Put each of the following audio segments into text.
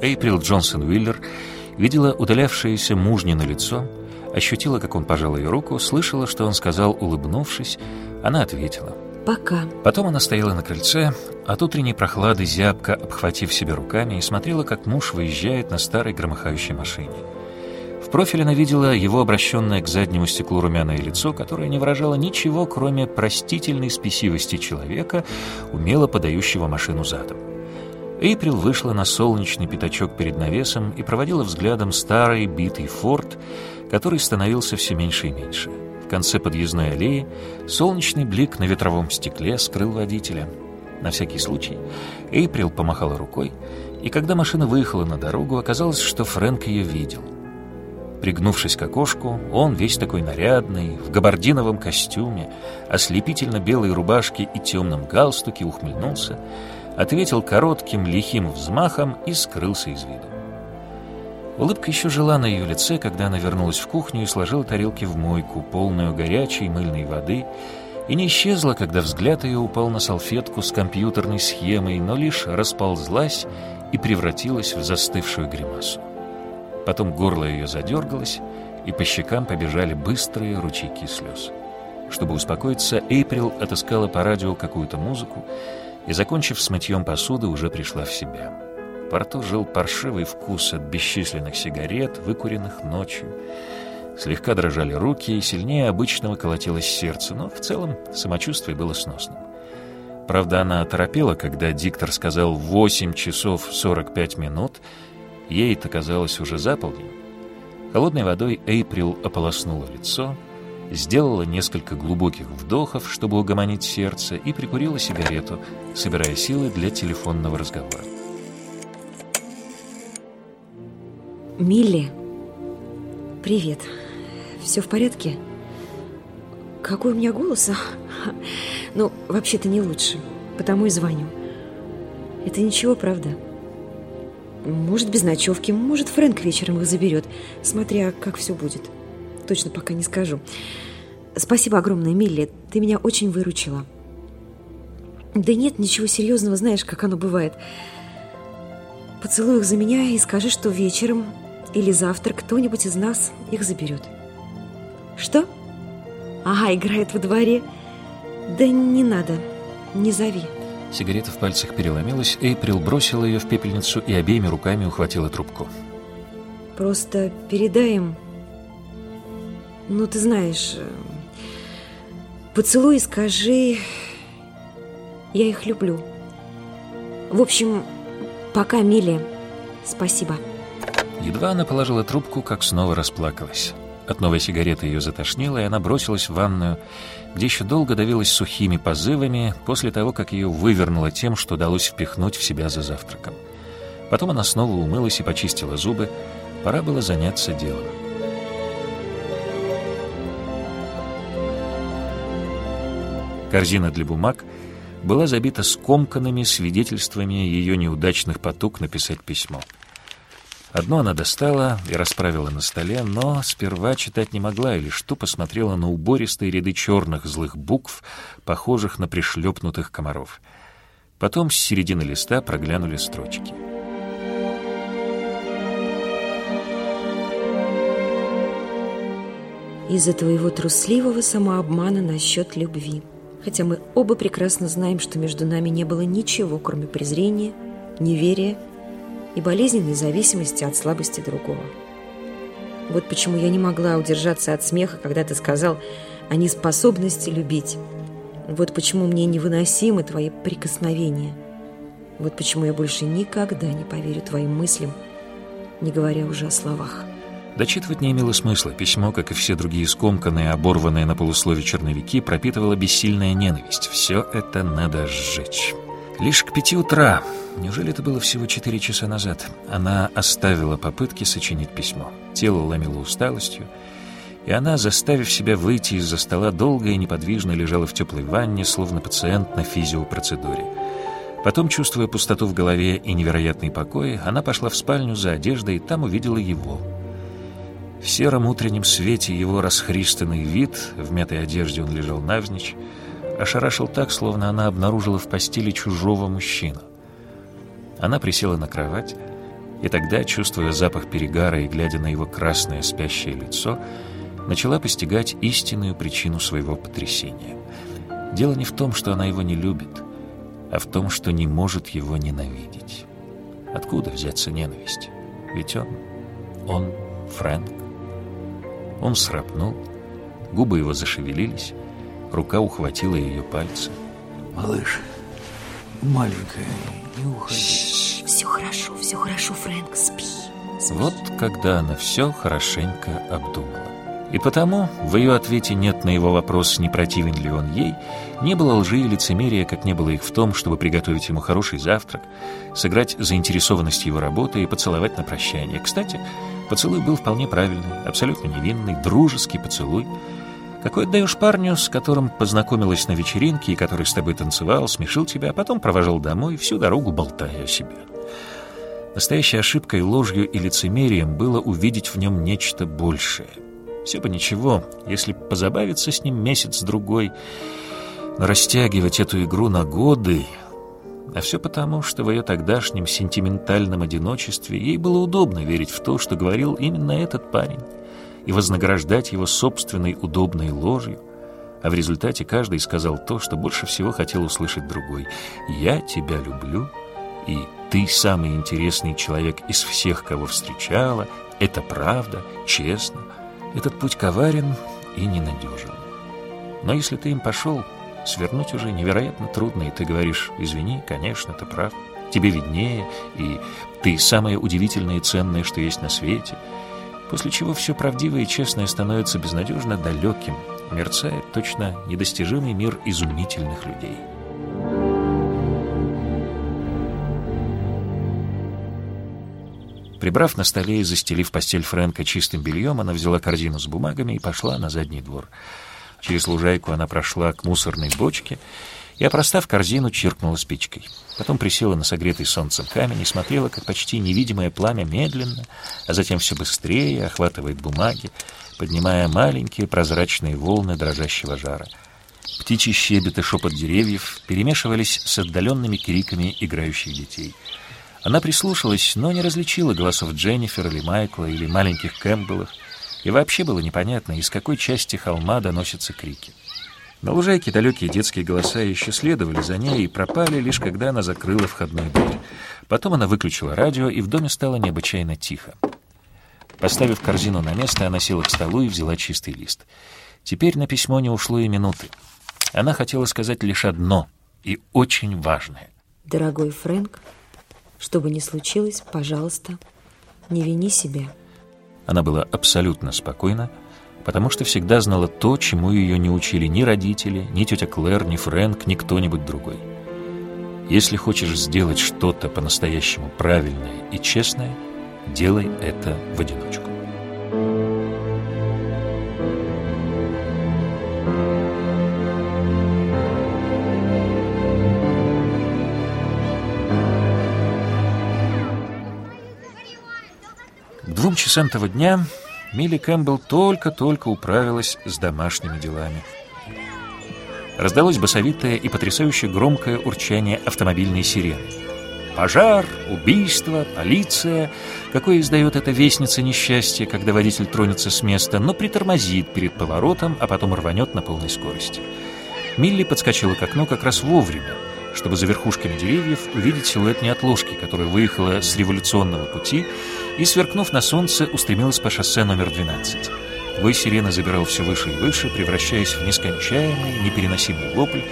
Эйприл Джонсон Уиллер видела удалявшееся мужнино лицо, ощутила, как он пожал ее руку, слышала, что он сказал, улыбнувшись. Она ответила. «Пока». Потом она стояла на крыльце, от утренней прохлады зябко обхватив себя руками и смотрела, как муж выезжает на старой громыхающей машине. В профиле она видела его обращенное к заднему стеклу румяное лицо, которое не выражало ничего, кроме простительной спесивости человека, умело подающего машину задом. Эйприл вышла на солнечный пятачок перед навесом и проводила взглядом старый битый форт, который становился все меньше и меньше. В конце подъездной аллеи солнечный блик на ветровом стекле скрыл водителя. На всякий случай Эйприл помахала рукой, и когда машина выехала на дорогу, оказалось, что Фрэнк ее видел — Пригнувшись к окошку, он, весь такой нарядный, в габардиновом костюме, ослепительно белой рубашке и темном галстуке, ухмыльнулся, ответил коротким лихим взмахом и скрылся из виду. Улыбка еще жила на ее лице, когда она вернулась в кухню и сложила тарелки в мойку, полную горячей мыльной воды, и не исчезла, когда взгляд ее упал на салфетку с компьютерной схемой, но лишь расползлась и превратилась в застывшую гримасу. Потом горло ее задергалось, и по щекам побежали быстрые ручейки слез. Чтобы успокоиться, Эйприл отыскала по радио какую-то музыку и, закончив с мытьем посуды, уже пришла в себя. Во рту жил паршивый вкус от бесчисленных сигарет, выкуренных ночью. Слегка дрожали руки, и сильнее обычного колотилось сердце, но в целом самочувствие было сносным. Правда, она оторопела, когда диктор сказал «8 часов 45 минут», Ей это казалось уже за полдень. Холодной водой Эйприл ополоснула лицо, сделала несколько глубоких вдохов, чтобы угомонить сердце, и прикурила сигарету, собирая силы для телефонного разговора. Милли, привет. Все в порядке? Какой у меня голос? Ну, вообще-то не лучше, потому и звоню. Это ничего, правда? Может, без ночевки, может, Фрэнк вечером их заберет, смотря как все будет. Точно пока не скажу. Спасибо огромное, Милли, ты меня очень выручила. Да нет, ничего серьезного, знаешь, как оно бывает. Поцелуй их за меня и скажи, что вечером или завтра кто-нибудь из нас их заберет. Что? Ага, играет во дворе. Да не надо, не зови. Сигарета в пальцах переломилась, Эйприл бросила ее в пепельницу и обеими руками ухватила трубку. Просто передай им... Ну, ты знаешь... Поцелуй и скажи... Я их люблю. В общем, пока, Милли. Спасибо. Едва она положила трубку, как снова расплакалась. От новой сигареты ее затошнило, и она бросилась в ванную, где еще долго давилась сухими позывами после того, как ее вывернуло тем, что удалось впихнуть в себя за завтраком. Потом она снова умылась и почистила зубы. Пора было заняться делом. Корзина для бумаг была забита скомканными свидетельствами ее неудачных потуг написать письмо. Одно она достала и расправила на столе, но сперва читать не могла и лишь тупо смотрела на убористые ряды черных злых букв, похожих на пришлепнутых комаров. Потом с середины листа проглянули строчки. Из-за твоего трусливого самообмана насчет любви. Хотя мы оба прекрасно знаем, что между нами не было ничего, кроме презрения, неверия и болезненной зависимости от слабости другого. Вот почему я не могла удержаться от смеха, когда ты сказал о неспособности любить. Вот почему мне невыносимы твои прикосновения. Вот почему я больше никогда не поверю твоим мыслям, не говоря уже о словах. Дочитывать не имело смысла. Письмо, как и все другие скомканные, оборванные на полуслове черновики, пропитывало бессильная ненависть. Все это надо сжечь. Лишь к пяти утра, неужели это было всего четыре часа назад, она оставила попытки сочинить письмо. Тело ломило усталостью, и она, заставив себя выйти из-за стола, долго и неподвижно лежала в теплой ванне, словно пациент на физиопроцедуре. Потом, чувствуя пустоту в голове и невероятный покой, она пошла в спальню за одеждой и там увидела его. В сером утреннем свете его расхристанный вид, в мятой одежде он лежал навзничь, ошарашил так, словно она обнаружила в постели чужого мужчину. Она присела на кровать, И тогда, чувствуя запах перегара и глядя на его красное спящее лицо, начала постигать истинную причину своего потрясения. Дело не в том, что она его не любит, а в том, что не может его ненавидеть. Откуда взяться ненависть? Ведь он, он Фрэнк. Он срапнул, губы его зашевелились, рука ухватила ее пальцы. Малыш, маленькая, не уходи. Все хорошо, все хорошо, Фрэнк, спи. спи. Вот когда она все хорошенько обдумала. И потому в ее ответе нет на его вопрос, не противен ли он ей, не было лжи и лицемерия, как не было их в том, чтобы приготовить ему хороший завтрак, сыграть заинтересованность его работы и поцеловать на прощание. Кстати, поцелуй был вполне правильный, абсолютно невинный, дружеский поцелуй. Какой отдаешь парню, с которым познакомилась на вечеринке и который с тобой танцевал, смешил тебя, а потом провожал домой, всю дорогу болтая о себе. Настоящей ошибкой, ложью и лицемерием было увидеть в нем нечто большее — все бы ничего, если позабавиться с ним месяц-другой, но растягивать эту игру на годы... А все потому, что в ее тогдашнем сентиментальном одиночестве ей было удобно верить в то, что говорил именно этот парень, и вознаграждать его собственной удобной ложью, а в результате каждый сказал то, что больше всего хотел услышать другой. «Я тебя люблю, и ты самый интересный человек из всех, кого встречала, это правда, честно». Этот путь коварен и ненадежен. Но если ты им пошел, свернуть уже невероятно трудно, и ты говоришь, извини, конечно, ты прав, тебе виднее, и ты самое удивительное и ценное, что есть на свете, после чего все правдивое и честное становится безнадежно далеким, мерцает точно недостижимый мир изумительных людей. Прибрав на столе и застелив постель Фрэнка чистым бельем, она взяла корзину с бумагами и пошла на задний двор. Через лужайку она прошла к мусорной бочке и, опростав корзину, чиркнула спичкой. Потом присела на согретый солнцем камень и смотрела, как почти невидимое пламя медленно, а затем все быстрее охватывает бумаги, поднимая маленькие прозрачные волны дрожащего жара. Птичий щебет и шепот деревьев перемешивались с отдаленными криками играющих детей — она прислушалась, но не различила голосов Дженнифер или Майкла или маленьких Кэмпбеллов, и вообще было непонятно, из какой части холма доносятся крики. На лужайке далекие детские голоса еще следовали за ней и пропали, лишь когда она закрыла входную дверь. Потом она выключила радио, и в доме стало необычайно тихо. Поставив корзину на место, она села к столу и взяла чистый лист. Теперь на письмо не ушло и минуты. Она хотела сказать лишь одно и очень важное. «Дорогой Фрэнк, что бы ни случилось, пожалуйста, не вини себя. Она была абсолютно спокойна, потому что всегда знала то, чему ее не учили ни родители, ни тетя Клэр, ни Фрэнк, ни кто-нибудь другой. Если хочешь сделать что-то по-настоящему правильное и честное, делай это в одиночку. Часам того дня Милли Кэмпбелл только-только управилась с домашними делами. Раздалось басовитое и потрясающе громкое урчание автомобильной сирены. Пожар, убийство, полиция. Какое издает эта вестница несчастья, когда водитель тронется с места, но притормозит перед поворотом, а потом рванет на полной скорости. Милли подскочила к окну как раз вовремя, чтобы за верхушками деревьев увидеть силуэт неотложки, которая выехала с революционного пути и, сверкнув на солнце, устремилась по шоссе номер 12. Вой сирены забирал все выше и выше, превращаясь в нескончаемый, непереносимый вопль,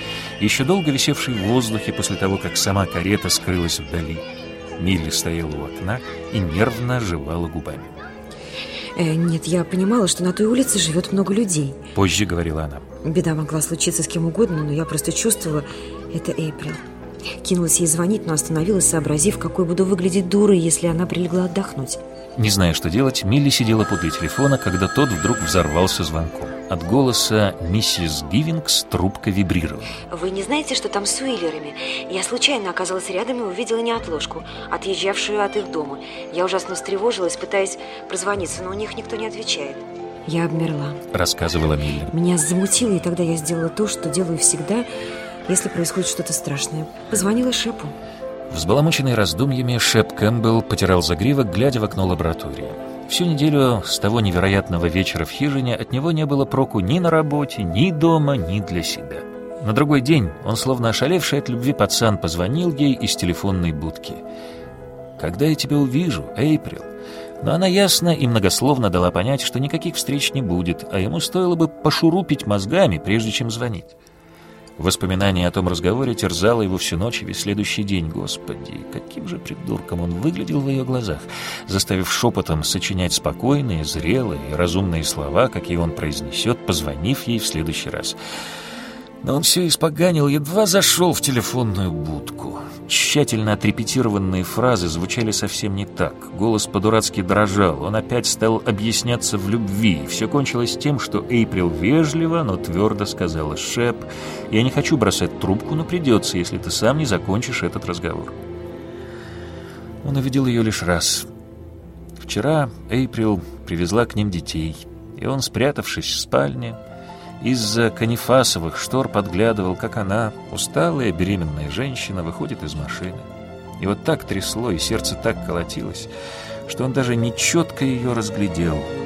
еще долго висевший в воздухе после того, как сама карета скрылась вдали. Милли стояла у окна и нервно жевала губами. Э, нет, я понимала, что на той улице живет много людей. Позже говорила она. Беда могла случиться с кем угодно, но я просто чувствовала, это Эйприл. Кинулась ей звонить, но остановилась, сообразив, какой буду выглядеть дурой, если она прилегла отдохнуть. Не зная, что делать, Милли сидела подле телефона, когда тот вдруг взорвался звонком. От голоса миссис Гивингс трубка вибрировала. Вы не знаете, что там с Уиллерами? Я случайно оказалась рядом и увидела неотложку, отъезжавшую от их дома. Я ужасно встревожилась, пытаясь прозвониться, но у них никто не отвечает. Я обмерла. Рассказывала Милли. Меня замутило, и тогда я сделала то, что делаю всегда, если происходит что-то страшное. Позвонила Шепу. Взбаламученный раздумьями, Шеп Кэмпбелл потирал загривок, глядя в окно лаборатории. Всю неделю с того невероятного вечера в хижине от него не было проку ни на работе, ни дома, ни для себя. На другой день он, словно ошалевший от любви пацан, позвонил ей из телефонной будки. «Когда я тебя увижу, Эйприл?» Но она ясно и многословно дала понять, что никаких встреч не будет, а ему стоило бы пошурупить мозгами, прежде чем звонить. Воспоминание о том разговоре терзало его всю ночь и весь следующий день. Господи, каким же придурком он выглядел в ее глазах, заставив шепотом сочинять спокойные, зрелые и разумные слова, какие он произнесет, позвонив ей в следующий раз. Но он все испоганил, едва зашел в телефонную будку. Тщательно отрепетированные фразы звучали совсем не так. Голос по-дурацки дрожал. Он опять стал объясняться в любви. Все кончилось тем, что Эйприл вежливо, но твердо сказала «Шеп, я не хочу бросать трубку, но придется, если ты сам не закончишь этот разговор». Он увидел ее лишь раз. Вчера Эйприл привезла к ним детей, и он, спрятавшись в спальне, из-за канифасовых штор подглядывал, как она, усталая беременная женщина, выходит из машины. И вот так трясло, и сердце так колотилось, что он даже нечетко ее разглядел —